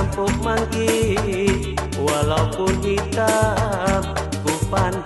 rampok mangki walaupun hitam ku pandang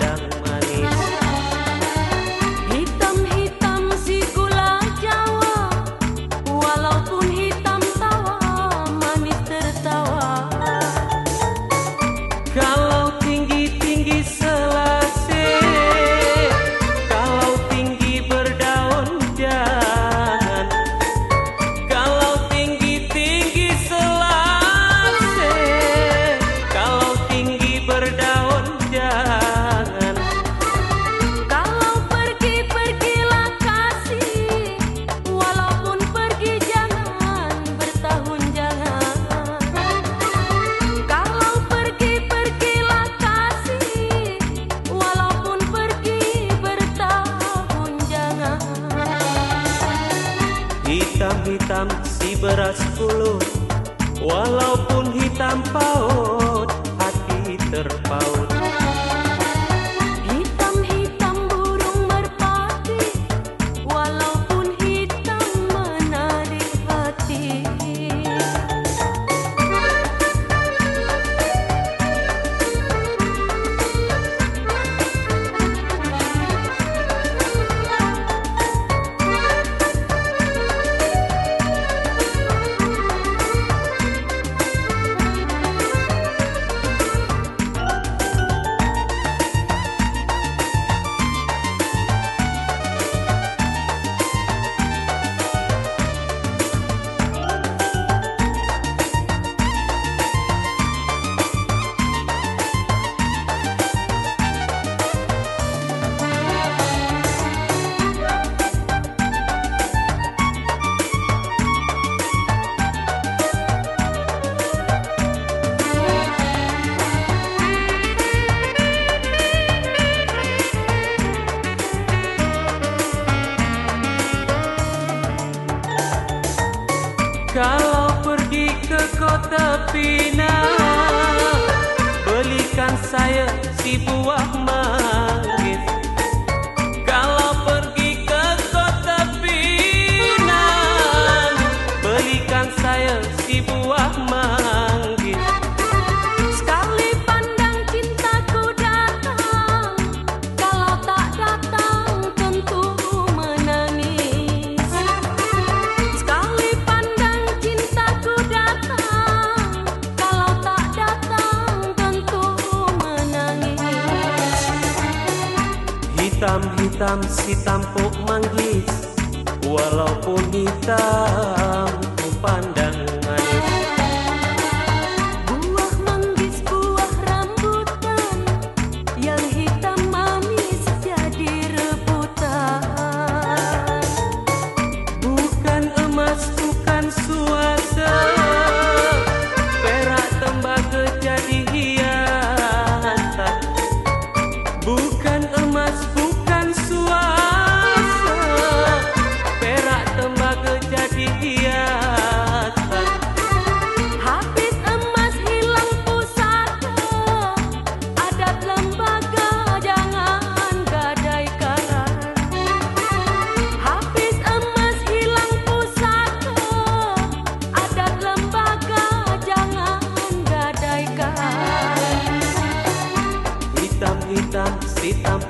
hitam si beras kulut Walaupun hitam paut hati terpaut. hitam-hitam si tampuk manggis. Walaupun hitam ku pandang Tam.